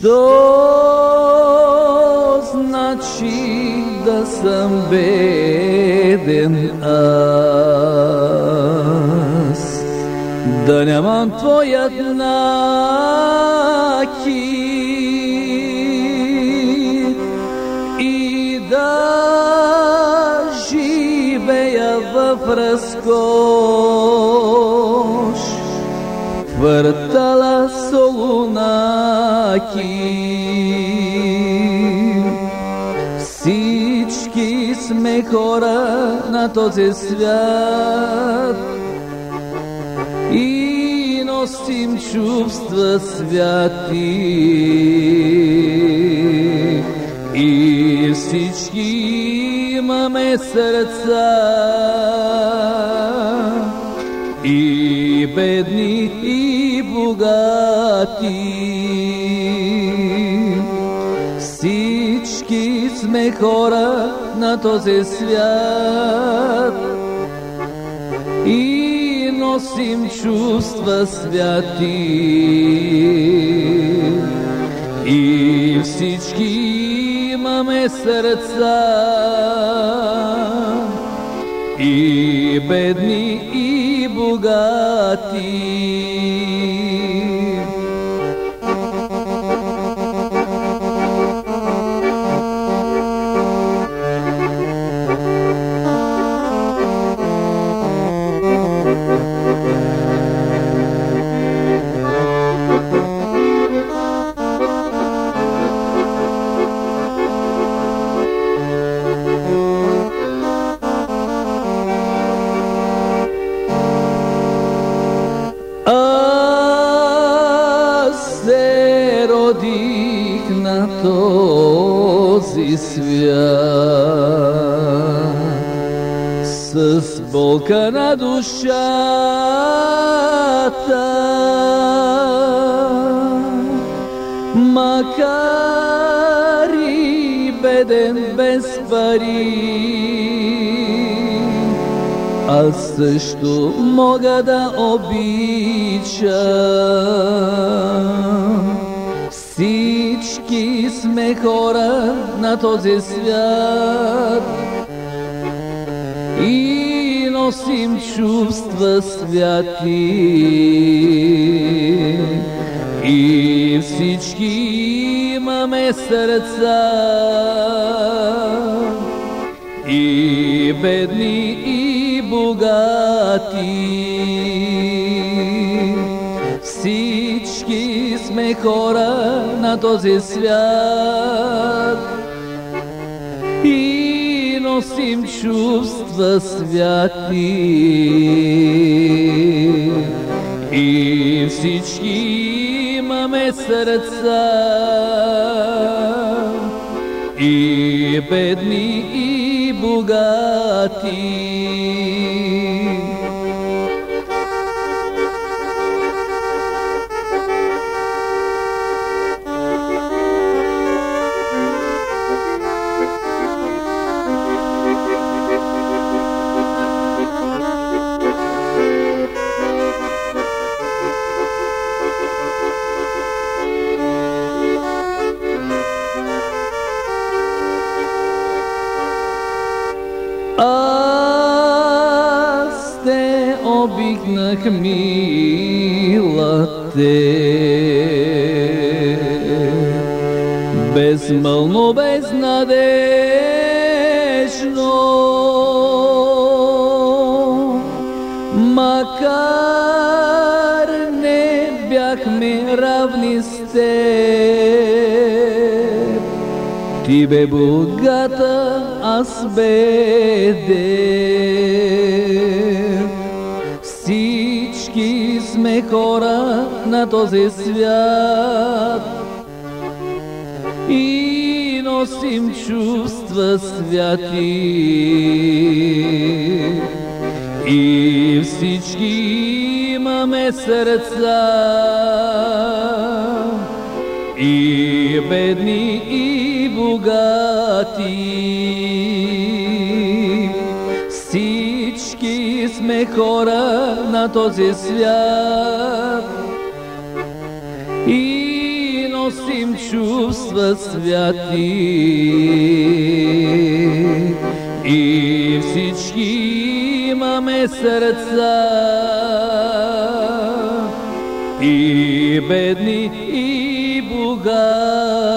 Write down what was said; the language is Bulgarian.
Što znači da sam beden as. Da nemam tvoja jednaki I da žive ja v fraskoš Vrtala soluna солунаки Всички сме хора на този свят. И носим чувства святи. И всички имаме сърца. И бедни, и богати. Сме хора на този свят и носим чувства святи. И всички имаме сърца и бедни, и богати. Свят с болка на душата. Макар и беден без пари, аз също мога да обичам. Всички сме хора на този свят и носим чувства святи. И всички имаме сърца и бедни, и богати. Сме хора на този свят и носим чувства святи. И всички имаме сърца и бедни, и богати. Обикнах, мила те. Безмълно, безнадежно, макар не бяхме равни с теб. Ти бе богата, аз беден. Сме хора на този свят и носим чувства святи. И всички имаме сърца и бедни, и богати. Всички сме хора на този свят. И носим чувства святи. И всички имаме сърца. И бедни и богати.